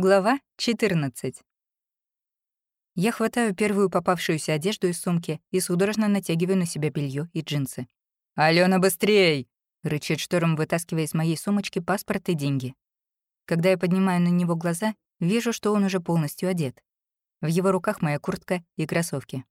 Глава 14. Я хватаю первую попавшуюся одежду из сумки и судорожно натягиваю на себя белье и джинсы. «Алена, быстрей!» — рычит шторм, вытаскивая из моей сумочки паспорт и деньги. Когда я поднимаю на него глаза, вижу, что он уже полностью одет. В его руках моя куртка и кроссовки.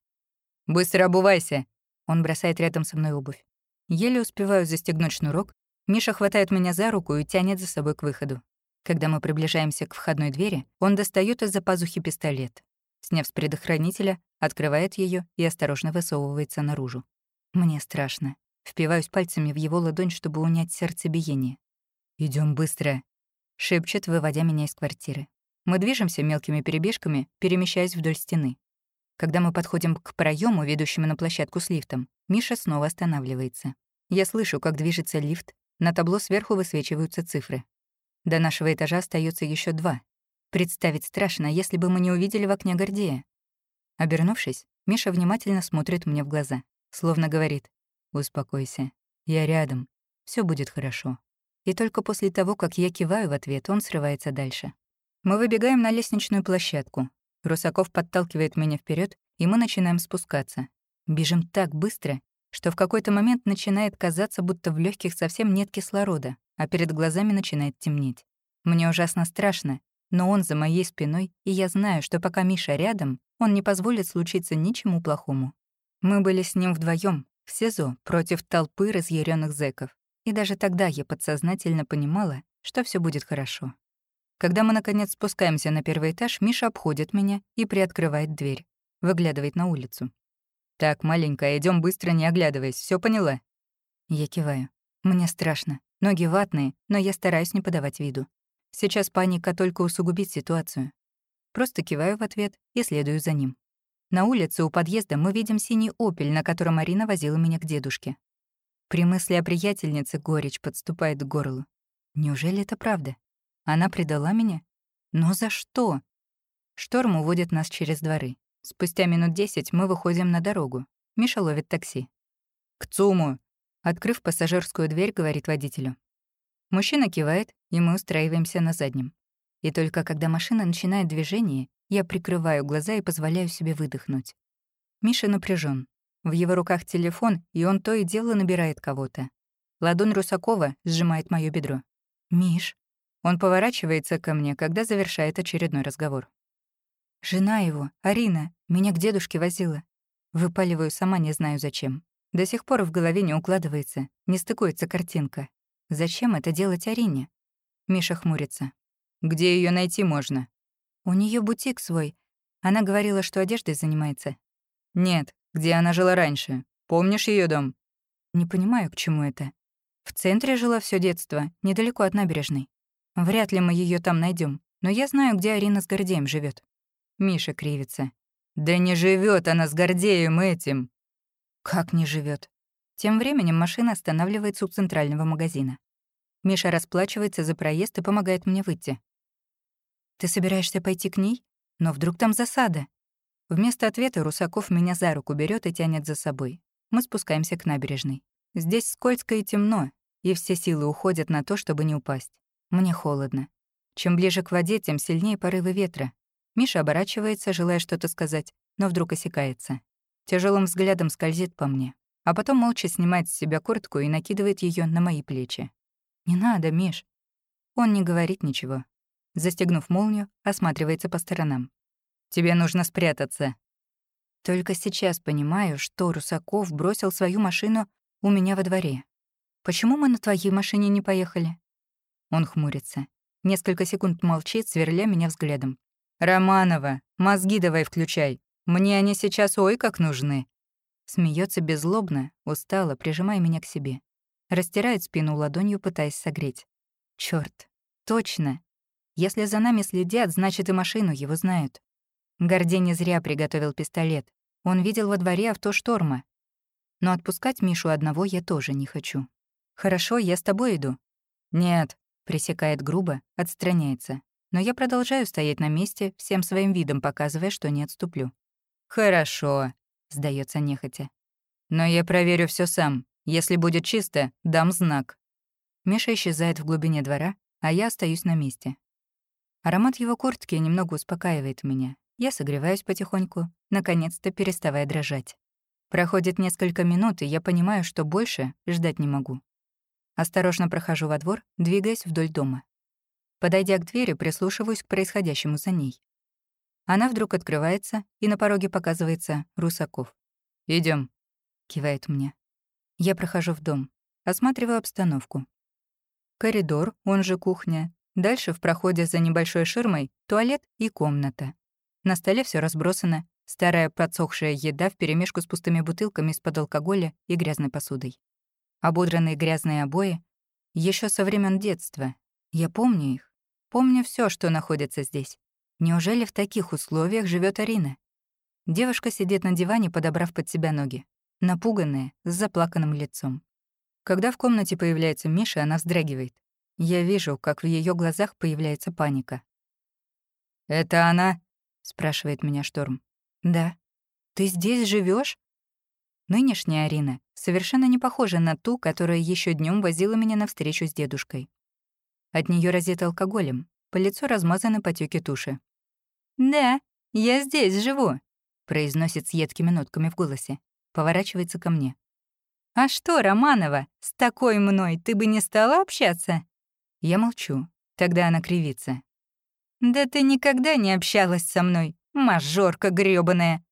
«Быстро обувайся!» Он бросает рядом со мной обувь. Еле успеваю застегнуть шнурок, Миша хватает меня за руку и тянет за собой к выходу. Когда мы приближаемся к входной двери, он достает из-за пазухи пистолет. Сняв с предохранителя, открывает ее и осторожно высовывается наружу. Мне страшно. Впиваюсь пальцами в его ладонь, чтобы унять сердцебиение. Идем быстро», — шепчет, выводя меня из квартиры. Мы движемся мелкими перебежками, перемещаясь вдоль стены. Когда мы подходим к проему, ведущему на площадку с лифтом, Миша снова останавливается. Я слышу, как движется лифт, на табло сверху высвечиваются цифры. До нашего этажа остается еще два. Представить страшно, если бы мы не увидели в окне Гордея. Обернувшись, Миша внимательно смотрит мне в глаза, словно говорит «Успокойся, я рядом, все будет хорошо». И только после того, как я киваю в ответ, он срывается дальше. Мы выбегаем на лестничную площадку. Русаков подталкивает меня вперед, и мы начинаем спускаться. Бежим так быстро, что в какой-то момент начинает казаться, будто в легких совсем нет кислорода а перед глазами начинает темнеть. Мне ужасно страшно, но он за моей спиной, и я знаю, что пока Миша рядом, он не позволит случиться ничему плохому. Мы были с ним вдвоем в СИЗО против толпы разъяренных зэков, и даже тогда я подсознательно понимала, что все будет хорошо. Когда мы, наконец, спускаемся на первый этаж, Миша обходит меня и приоткрывает дверь. Выглядывает на улицу. «Так, маленькая, идем быстро, не оглядываясь, все поняла?» Я киваю. Мне страшно. Ноги ватные, но я стараюсь не подавать виду. Сейчас паника только усугубит ситуацию. Просто киваю в ответ и следую за ним. На улице у подъезда мы видим синий «Опель», на котором Марина возила меня к дедушке. При мысли о приятельнице горечь подступает к горлу. Неужели это правда? Она предала меня? Но за что? Шторм уводит нас через дворы. Спустя минут десять мы выходим на дорогу. Миша ловит такси. «К ЦУМу!» Открыв пассажирскую дверь, говорит водителю. Мужчина кивает, и мы устраиваемся на заднем. И только когда машина начинает движение, я прикрываю глаза и позволяю себе выдохнуть. Миша напряжен. В его руках телефон, и он то и дело набирает кого-то. Ладонь Русакова сжимает моё бедро. «Миш». Он поворачивается ко мне, когда завершает очередной разговор. «Жена его, Арина, меня к дедушке возила. Выпаливаю сама, не знаю зачем. До сих пор в голове не укладывается, не стыкуется картинка. Зачем это делать Арине? Миша хмурится. Где ее найти можно? У нее бутик свой. Она говорила, что одеждой занимается. Нет, где она жила раньше? Помнишь ее дом? Не понимаю, к чему это. В центре жила все детство, недалеко от набережной. Вряд ли мы ее там найдем, но я знаю, где Арина с Гордеем живет. Миша кривится. Да не живет она с Гордеем этим. Как не живет? Тем временем машина останавливается у центрального магазина. Миша расплачивается за проезд и помогает мне выйти. «Ты собираешься пойти к ней? Но вдруг там засада?» Вместо ответа Русаков меня за руку берет и тянет за собой. Мы спускаемся к набережной. Здесь скользко и темно, и все силы уходят на то, чтобы не упасть. Мне холодно. Чем ближе к воде, тем сильнее порывы ветра. Миша оборачивается, желая что-то сказать, но вдруг осекается. Тяжелым взглядом скользит по мне, а потом молча снимает с себя куртку и накидывает ее на мои плечи. «Не надо, Миш». Он не говорит ничего. Застегнув молнию, осматривается по сторонам. «Тебе нужно спрятаться». Только сейчас понимаю, что Русаков бросил свою машину у меня во дворе. «Почему мы на твоей машине не поехали?» Он хмурится. Несколько секунд молчит, сверля меня взглядом. «Романова, мозги давай включай. Мне они сейчас ой как нужны». Смеется беззлобно, устало, прижимая меня к себе. Растирает спину ладонью, пытаясь согреть. Чёрт, точно. Если за нами следят, значит и машину его знают. Гордей не зря приготовил пистолет. Он видел во дворе авто шторма. Но отпускать Мишу одного я тоже не хочу. «Хорошо, я с тобой иду». «Нет», — пресекает грубо, отстраняется. Но я продолжаю стоять на месте, всем своим видом показывая, что не отступлю. «Хорошо», — сдается нехотя. «Но я проверю все сам. Если будет чисто, дам знак». Миша исчезает в глубине двора, а я остаюсь на месте. Аромат его куртки немного успокаивает меня. Я согреваюсь потихоньку, наконец-то переставая дрожать. Проходит несколько минут, и я понимаю, что больше ждать не могу. Осторожно прохожу во двор, двигаясь вдоль дома. Подойдя к двери, прислушиваюсь к происходящему за ней. Она вдруг открывается, и на пороге показывается Русаков. Идем, кивает мне. Я прохожу в дом, осматриваю обстановку. Коридор, он же кухня. Дальше в проходе за небольшой ширмой туалет и комната. На столе все разбросано, старая подсохшая еда вперемешку с пустыми бутылками из-под алкоголя и грязной посудой. Ободранные грязные обои еще со времен детства. Я помню их. Помню все, что находится здесь. Неужели в таких условиях живет Арина? Девушка сидит на диване, подобрав под себя ноги, напуганная, с заплаканным лицом. Когда в комнате появляется Миша, она вздрагивает. Я вижу, как в ее глазах появляется паника. «Это она?» — спрашивает меня Шторм. «Да». «Ты здесь живешь? Нынешняя Арина совершенно не похожа на ту, которая еще днем возила меня на встречу с дедушкой. От нее разит алкоголем, по лицу размазаны потеки туши. «Да, я здесь живу», — произносит с едкими нотками в голосе. Поворачивается ко мне. «А что, Романова, с такой мной ты бы не стала общаться?» Я молчу. Тогда она кривится. «Да ты никогда не общалась со мной, мажорка грёбаная!»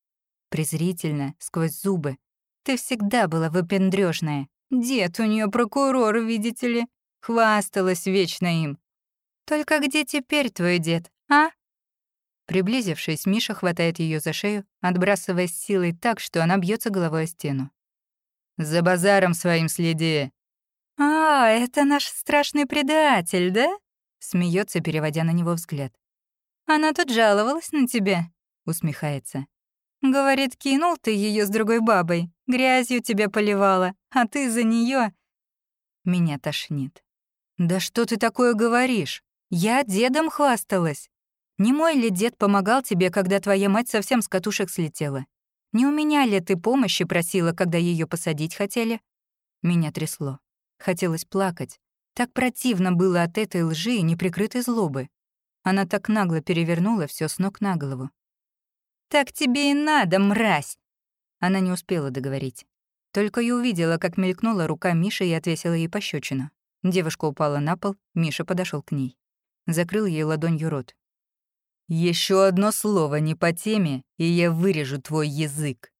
Презрительно, сквозь зубы. «Ты всегда была выпендрёжная. Дед у неё прокурор, видите ли. Хвасталась вечно им. Только где теперь твой дед, а?» Приблизившись, Миша хватает ее за шею, отбрасывая с силой так, что она бьется головой о стену. «За базаром своим следи!» «А, это наш страшный предатель, да?» Смеется, переводя на него взгляд. «Она тут жаловалась на тебя?» Усмехается. «Говорит, кинул ты ее с другой бабой, грязью тебя поливала, а ты за нее. Меня тошнит. «Да что ты такое говоришь? Я дедом хвасталась. Не мой ли дед помогал тебе, когда твоя мать совсем с катушек слетела? Не у меня ли ты помощи просила, когда ее посадить хотели?» Меня трясло. Хотелось плакать. Так противно было от этой лжи и неприкрытой злобы. Она так нагло перевернула все с ног на голову. «Так тебе и надо, мразь!» Она не успела договорить. Только и увидела, как мелькнула рука Миши и отвесила ей пощечину. Девушка упала на пол, Миша подошел к ней. Закрыл ей ладонью рот. Еще одно слово не по теме, и я вырежу твой язык.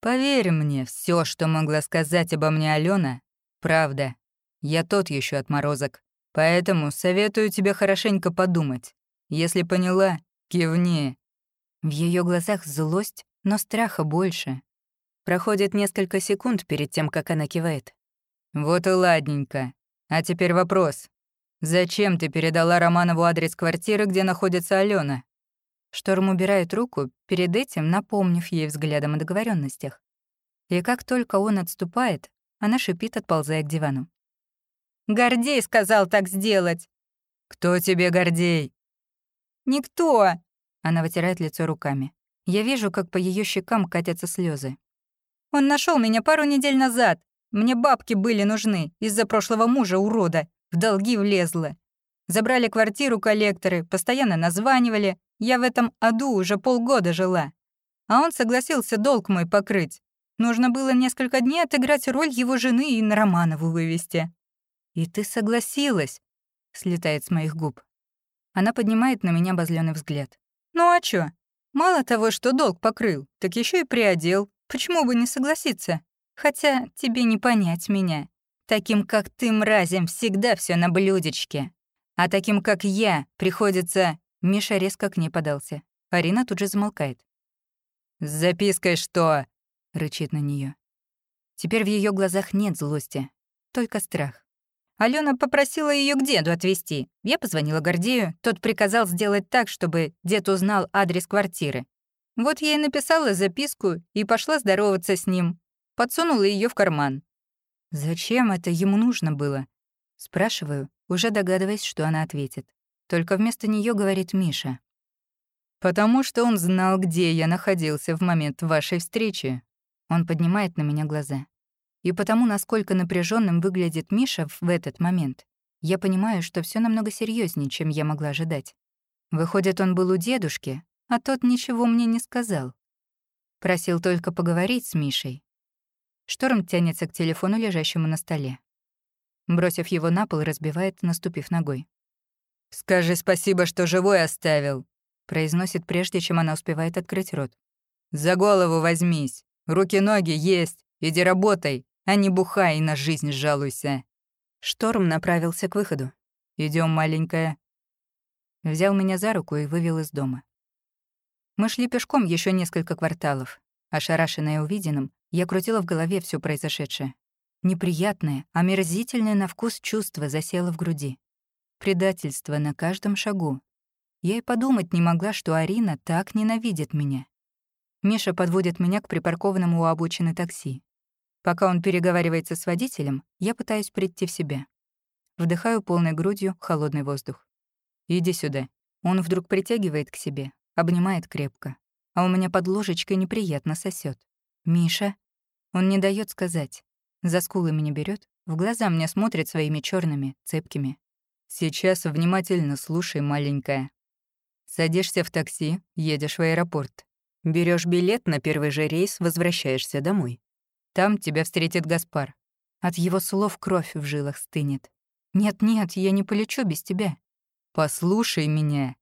Поверь мне, все, что могла сказать обо мне Алена, правда. Я тот еще отморозок. Поэтому советую тебе хорошенько подумать. Если поняла, кивни. В ее глазах злость, но страха больше. Проходит несколько секунд перед тем, как она кивает. Вот и ладненько. А теперь вопрос. Зачем ты передала Романову адрес квартиры, где находится Алена? Шторм убирает руку, перед этим напомнив ей взглядом о договоренностях. И как только он отступает, она шипит, отползая к дивану. «Гордей сказал так сделать!» «Кто тебе Гордей?» «Никто!» Она вытирает лицо руками. Я вижу, как по ее щекам катятся слезы. «Он нашел меня пару недель назад. Мне бабки были нужны из-за прошлого мужа, урода. В долги влезла. Забрали квартиру коллекторы, постоянно названивали, я в этом аду уже полгода жила. А он согласился долг мой покрыть. Нужно было несколько дней отыграть роль его жены и на Романову вывести. «И ты согласилась?» — слетает с моих губ. Она поднимает на меня обозлённый взгляд. «Ну а чё? Мало того, что долг покрыл, так еще и приодел. Почему бы не согласиться? Хотя тебе не понять меня. Таким, как ты, мразям, всегда все на блюдечке. А таким, как я, приходится Миша резко к ней подался. Арина тут же замолкает. «С запиской что?» — рычит на нее. Теперь в ее глазах нет злости, только страх. Алена попросила ее к деду отвезти. Я позвонила Гордею, тот приказал сделать так, чтобы дед узнал адрес квартиры. Вот я и написала записку и пошла здороваться с ним. Подсунула ее в карман. «Зачем это ему нужно было?» Спрашиваю, уже догадываясь, что она ответит. Только вместо нее говорит Миша. «Потому что он знал, где я находился в момент вашей встречи». Он поднимает на меня глаза. И потому, насколько напряженным выглядит Миша в этот момент, я понимаю, что все намного серьезнее, чем я могла ожидать. Выходит, он был у дедушки, а тот ничего мне не сказал. Просил только поговорить с Мишей. Шторм тянется к телефону, лежащему на столе. Бросив его на пол, разбивает, наступив ногой. «Скажи спасибо, что живой оставил», — произносит, прежде чем она успевает открыть рот. «За голову возьмись. Руки-ноги есть. Иди работай, а не бухай и на жизнь жалуйся». Шторм направился к выходу. Идем, маленькая». Взял меня за руку и вывел из дома. Мы шли пешком еще несколько кварталов. Ошарашенная увиденным, я крутила в голове все произошедшее. Неприятное, омерзительное на вкус чувство засело в груди. Предательство на каждом шагу. Я и подумать не могла, что Арина так ненавидит меня. Миша подводит меня к припаркованному у обочины такси. Пока он переговаривается с водителем, я пытаюсь прийти в себя. Вдыхаю полной грудью холодный воздух. «Иди сюда». Он вдруг притягивает к себе, обнимает крепко. А у меня под ложечкой неприятно сосет. «Миша?» Он не дает сказать. За скулы меня берет, в глаза мне смотрит своими черными, цепкими. «Сейчас внимательно слушай, маленькая. Садишься в такси, едешь в аэропорт. берешь билет на первый же рейс, возвращаешься домой. Там тебя встретит Гаспар. От его слов кровь в жилах стынет. «Нет-нет, я не полечу без тебя». «Послушай меня».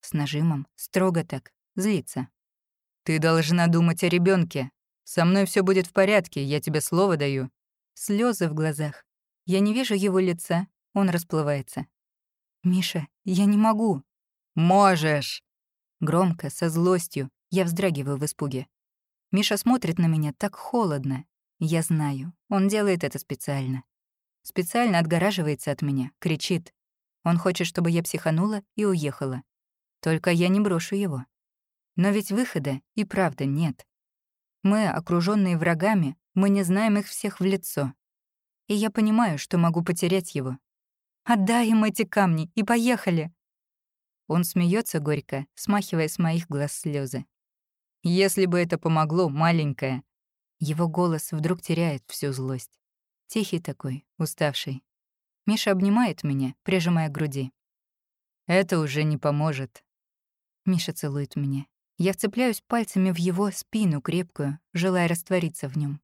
С нажимом, строго так, злится. «Ты должна думать о ребенке. Со мной все будет в порядке, я тебе слово даю». Слезы в глазах. Я не вижу его лица, он расплывается. «Миша, я не могу». «Можешь!» Громко, со злостью, я вздрагиваю в испуге. Миша смотрит на меня так холодно. Я знаю, он делает это специально. Специально отгораживается от меня, кричит. Он хочет, чтобы я психанула и уехала. Только я не брошу его. Но ведь выхода и правда нет. Мы, окруженные врагами, мы не знаем их всех в лицо. И я понимаю, что могу потерять его. Отдай им эти камни и поехали. Он смеется горько, смахивая с моих глаз слезы. Если бы это помогло, маленькая. Его голос вдруг теряет всю злость. Тихий такой, уставший. Миша обнимает меня, прижимая к груди. «Это уже не поможет». Миша целует меня. Я вцепляюсь пальцами в его спину крепкую, желая раствориться в нем.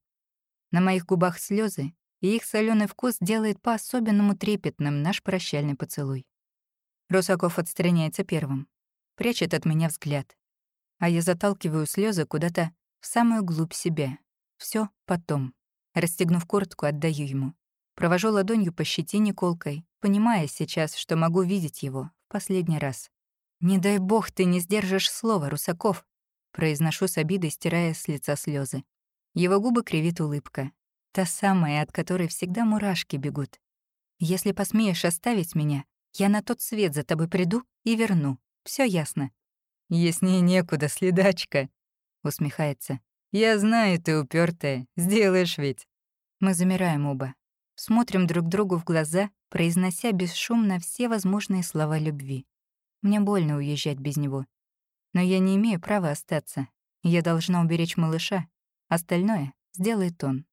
На моих губах слезы, и их соленый вкус делает по-особенному трепетным наш прощальный поцелуй. Русаков отстраняется первым, прячет от меня взгляд, а я заталкиваю слезы куда-то в самую глубь себя. Все потом. Расстегнув куртку, отдаю ему. Провожу ладонью по щетине колкой, понимая сейчас, что могу видеть его в последний раз. «Не дай бог ты не сдержишь слова, Русаков!» Произношу с обидой, стирая с лица слезы. Его губы кривит улыбка. Та самая, от которой всегда мурашки бегут. «Если посмеешь оставить меня, я на тот свет за тобой приду и верну. Все ясно». «Яснее некуда, следачка», — усмехается. «Я знаю, ты упертая. Сделаешь ведь». Мы замираем оба. Смотрим друг другу в глаза, произнося бесшумно все возможные слова любви. Мне больно уезжать без него. Но я не имею права остаться. Я должна уберечь малыша. Остальное сделает он.